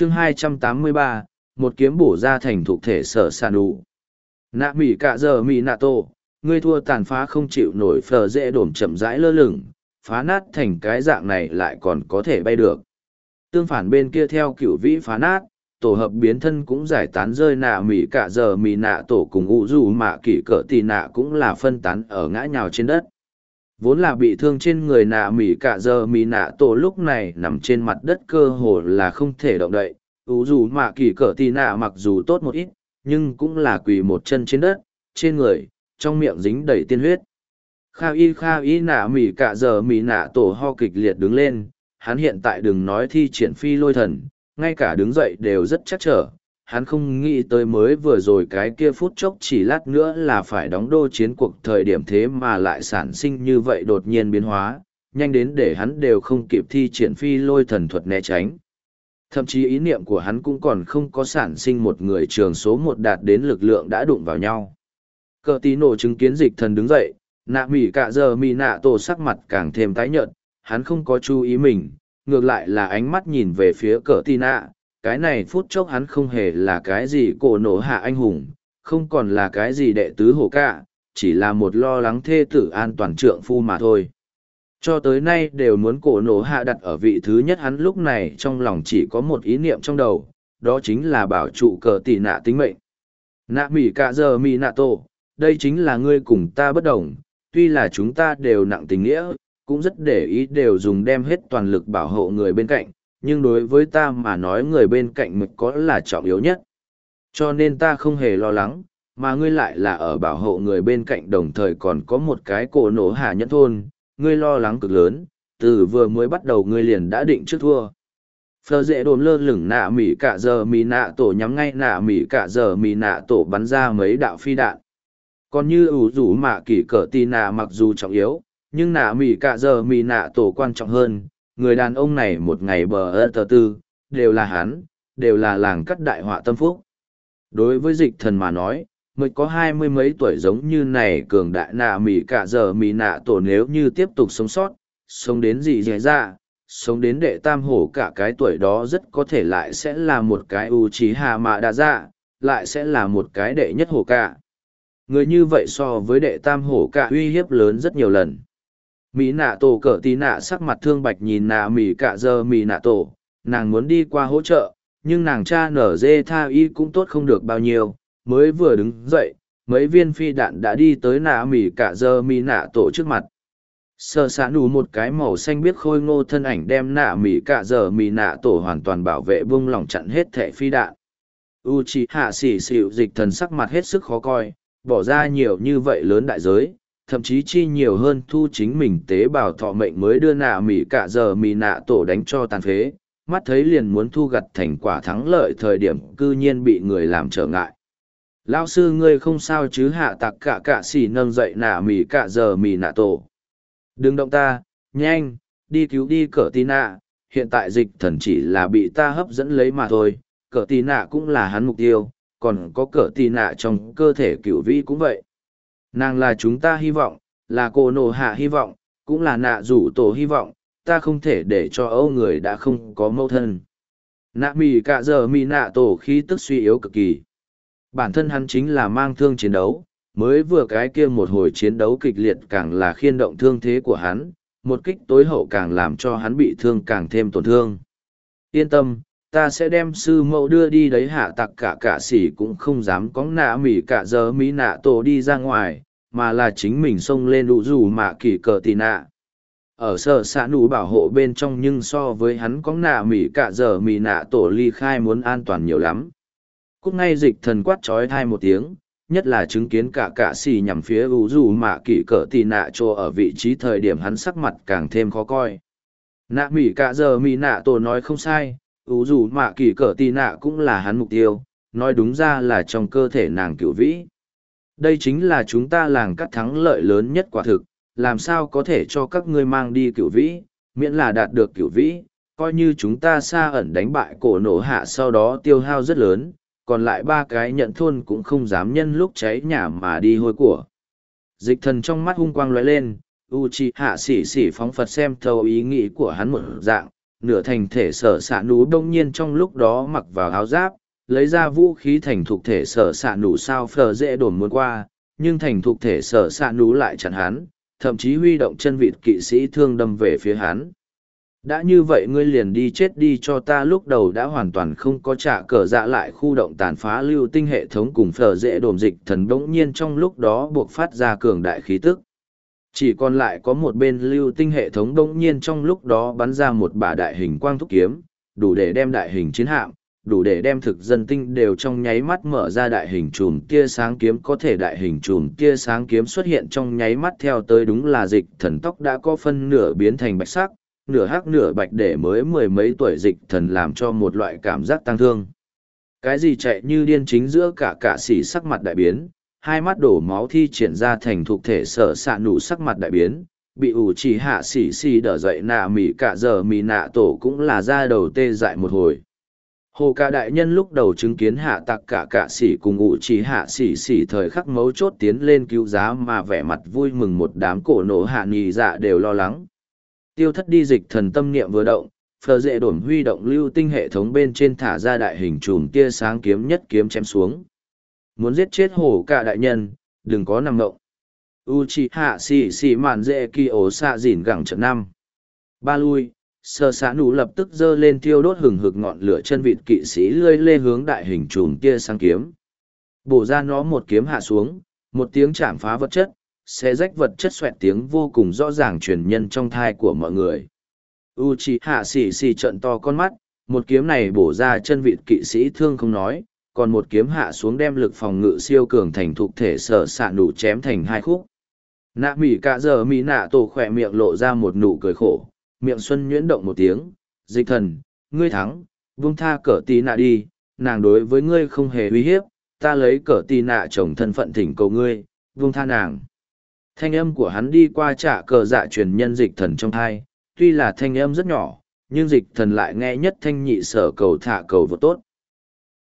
chương 283, một kiếm bổ ra thành thuộc thể sở sàn đủ. Nạ mỉ cả giờ mỉ nạ tổ, ngươi thua tàn phá không chịu nổi phờ dễ đổm chậm rãi lơ lửng, phá nát thành cái dạng này lại còn có thể bay được. Tương phản bên kia theo cựu vĩ phá nát, tổ hợp biến thân cũng giải tán rơi nạ mỉ cả giờ mỉ nạ tổ cùng ụ dù mạ kỷ cỡ tì nạ cũng là phân tán ở ngã nhào trên đất vốn là bị thương trên người nạ mỉ cả giờ mỉ nạ tổ lúc này nằm trên mặt đất cơ hồ là không thể động đậy. Ủ dù mạ kỳ cỡ tì nạ mặc dù tốt một ít, nhưng cũng là quỳ một chân trên đất, trên người, trong miệng dính đầy tiên huyết. Kha y kha y nạ mỉ cả giờ mỉ nạ tổ ho kịch liệt đứng lên, hắn hiện tại đừng nói thi triển phi lôi thần, ngay cả đứng dậy đều rất chắc trở hắn không nghĩ tới mới vừa rồi cái kia phút chốc chỉ lát nữa là phải đóng đô chiến cuộc thời điểm thế mà lại sản sinh như vậy đột nhiên biến hóa, nhanh đến để hắn đều không kịp thi triển phi lôi thần thuật né tránh. Thậm chí ý niệm của hắn cũng còn không có sản sinh một người trường số một đạt đến lực lượng đã đụng vào nhau. Cờ tí nổ chứng kiến dịch thần đứng dậy, nạ mỉ cả giờ mỉ nạ tổ sắc mặt càng thêm tái nhợt, hắn không có chú ý mình, ngược lại là ánh mắt nhìn về phía cờ tí nạ, cái này phút chốc hắn không hề là cái gì cổ nổ hạ anh hùng, không còn là cái gì đệ tứ hổ cả, chỉ là một lo lắng thê tử an toàn trượng phu mà thôi. Cho tới nay đều muốn cổ nổ hạ đặt ở vị thứ nhất hắn lúc này trong lòng chỉ có một ý niệm trong đầu, đó chính là bảo trụ cờ tỷ nạ tính mệnh. Nạ mỉ cả giờ mỉ nạ tổ, đây chính là ngươi cùng ta bất đồng, tuy là chúng ta đều nặng tình nghĩa, cũng rất để ý đều dùng đem hết toàn lực bảo hộ người bên cạnh, nhưng đối với ta mà nói người bên cạnh mực có là trọng yếu nhất. Cho nên ta không hề lo lắng, mà ngươi lại là ở bảo hộ người bên cạnh đồng thời còn có một cái cổ nổ hạ nhẫn thôn, ngươi lo lắng cực lớn, từ vừa mới bắt đầu ngươi liền đã định trước thua. Phờ dễ đồn lơ lửng nạ mỉ cả giờ mỉ nạ tổ nhắm ngay nạ mỉ cả giờ mỉ nạ tổ bắn ra mấy đạo phi đạn. Còn như ủ rủ mạ kỷ cỡ tì nạ mặc dù trọng yếu, nhưng nạ mỉ cả giờ mỉ nạ tổ quan trọng hơn, người đàn ông này một ngày bờ ơ tờ tư, đều là hắn, đều là làng cắt đại họa tâm phúc. Đối với dịch thần mà nói, mới có hai mươi mấy tuổi giống như này cường đại nạ mỉ cả giờ mỉ nạ tổ nếu như tiếp tục sống sót, sống đến gì dễ ra, sống đến đệ tam hổ cả cái tuổi đó rất có thể lại sẽ là một cái ưu trí hà mạ đã dạ, lại sẽ là một cái đệ nhất hổ cả. Người như vậy so với đệ tam hổ cả uy hiếp lớn rất nhiều lần mỹ nạ tổ cỡ tí nạ sắc mặt thương bạch nhìn nạ mỹ cạ giờ mỹ nạ tổ. Nàng muốn đi qua hỗ trợ, nhưng nàng cha nở dê tha y cũng tốt không được bao nhiêu. Mới vừa đứng dậy, mấy viên phi đạn đã đi tới nạ mỹ cạ giờ mỹ nạ tổ trước mặt. Sơ xã nù một cái màu xanh biết khôi ngô thân ảnh đem nạ mỹ cạ giờ mỹ nạ tổ hoàn toàn bảo vệ bung lỏng chặn hết thẻ phi đạn. U c h ị hạ xỉ xịu dịch thần sắc mặt hết sức khó coi, bỏ ra nhiều như vậy lớn đại giới thậm chí chi nhiều hơn thu chính mình tế bào thọ mệnh mới đưa nạ mỉ cả giờ mỉ nạ tổ đánh cho tàn phế, mắt thấy liền muốn thu gặt thành quả thắng lợi thời điểm cư nhiên bị người làm trở ngại. Lao sư ngươi không sao chứ hạ tặc cả cả xỉ nâng dậy nạ mỉ cả giờ mỉ nạ tổ. Đừng động ta, nhanh, đi cứu đi cỡ tí nạ, hiện tại dịch thần chỉ là bị ta hấp dẫn lấy mà thôi, cỡ tí nạ cũng là hắn mục tiêu, còn có cỡ tí nạ trong cơ thể cửu vi cũng vậy. Nàng là chúng ta hy vọng, là cô nổ hạ hy vọng, cũng là nạ rủ tổ hy vọng, ta không thể để cho âu người đã không có mâu thân. Nạ mì cạ giờ mì nạ tổ khi tức suy yếu cực kỳ. Bản thân hắn chính là mang thương chiến đấu, mới vừa cái kia một hồi chiến đấu kịch liệt càng là khiên động thương thế của hắn, một kích tối hậu càng làm cho hắn bị thương càng thêm tổn thương. Yên tâm, ta sẽ đem sư mẫu đưa đi đấy hạ tặc cả cả xỉ cũng không dám có nạ mỉ cả giờ mỹ nạ tổ đi ra ngoài, mà là chính mình xông lên đủ dù mà kỳ cờ tì nạ. Ở sở xã nụ bảo hộ bên trong nhưng so với hắn có nạ mỉ cả giờ mỉ nạ tổ ly khai muốn an toàn nhiều lắm. Cúc ngay dịch thần quát trói thai một tiếng, nhất là chứng kiến cả cả xì nhằm phía ủ dù mạ kỷ cỡ tì nạ chỗ ở vị trí thời điểm hắn sắc mặt càng thêm khó coi. Nạ mỉ cả giờ mỉ nạ tổ nói không sai ủ dù mạ kỳ cỡ tì nạ cũng là hắn mục tiêu, nói đúng ra là trong cơ thể nàng cựu vĩ. Đây chính là chúng ta làng cắt thắng lợi lớn nhất quả thực, làm sao có thể cho các ngươi mang đi cựu vĩ, miễn là đạt được cựu vĩ, coi như chúng ta xa ẩn đánh bại cổ nổ hạ sau đó tiêu hao rất lớn, còn lại ba cái nhận thôn cũng không dám nhân lúc cháy nhà mà đi hôi của. Dịch thần trong mắt hung quang lóe lên u c h i hạ xỉ xỉ phóng phật xem thâu ý nghĩ của hắn một dạng nửa thành thể sở xạ nú đông nhiên trong lúc đó mặc vào áo giáp, lấy ra vũ khí thành thục thể sở xạ nú sao phờ dễ đồn muốn qua, nhưng thành thục thể sở xạ nú lại chặn hắn, thậm chí huy động chân vịt kỵ sĩ thương đâm về phía hắn. Đã như vậy ngươi liền đi chết đi cho ta lúc đầu đã hoàn toàn không có trả cờ dạ lại khu động tàn phá lưu tinh hệ thống cùng phở dễ đồn dịch thần bỗng nhiên trong lúc đó buộc phát ra cường đại khí tức. Chỉ còn lại có một bên lưu tinh hệ thống đông nhiên trong lúc đó bắn ra một bả đại hình quang thúc kiếm, đủ để đem đại hình chiến hạm, đủ để đem thực dân tinh đều trong nháy mắt mở ra đại hình chùm tia sáng kiếm có thể đại hình chùm tia sáng kiếm xuất hiện trong nháy mắt theo tới đúng là dịch thần tóc đã có phân nửa biến thành bạch sắc, nửa hắc nửa bạch để mới mười mấy tuổi dịch thần làm cho một loại cảm giác tăng thương. Cái gì chạy như điên chính giữa cả cả xỉ sắc mặt đại biến, hai mắt đổ máu thi triển ra thành thuộc thể sở xạ nụ sắc mặt đại biến, bị ủ chỉ hạ xỉ xỉ đỡ dậy nạ mỉ cả giờ mỉ nạ tổ cũng là ra đầu tê dại một hồi. Hồ ca đại nhân lúc đầu chứng kiến hạ tặc cả cả xỉ cùng ủ chỉ hạ xỉ xỉ thời khắc mấu chốt tiến lên cứu giá mà vẻ mặt vui mừng một đám cổ nổ hạ nhì dạ đều lo lắng tiêu thất đi dịch thần tâm niệm vừa động phờ dễ đổn huy động lưu tinh hệ thống bên trên thả ra đại hình chùm tia sáng kiếm nhất kiếm chém xuống muốn giết chết hổ cả đại nhân, đừng có nằm ngộng u c h i hạ xì xì mạn dễ kỳ ổ xạ dỉn gẳng trận năm. Ba lui, sơ xã nụ lập tức giơ lên thiêu đốt hừng hực ngọn lửa chân vịt kỵ sĩ lươi lê hướng đại hình chùm tia sang kiếm. Bổ ra nó một kiếm hạ xuống, một tiếng chạm phá vật chất xe rách vật chất xoẹt tiếng vô cùng rõ ràng truyền nhân trong thai của mọi người. u c h i hạ xì xì trận to con mắt, một kiếm này bổ ra chân vịt kỵ sĩ thương không nói còn một kiếm hạ xuống đem lực phòng ngự siêu cường thành thục thể sở s ạ nụ chém thành hai khúc nạ mỉ cả giờ mỹ nạ tổ khỏe miệng lộ ra một nụ cười khổ miệng xuân nhuyễn động một tiếng dịch thần ngươi thắng vung tha cỡ tì nạ đi nàng đối với ngươi không hề uy hiếp ta lấy cỡ tì nạ chồng thân phận thỉnh cầu ngươi vung tha nàng Thanh âm của hắn đi qua trả cờ dạ truyền nhân dịch thần trong thai, tuy là thanh âm rất nhỏ, nhưng dịch thần lại nghe nhất thanh nhị sở cầu thả cầu vô tốt.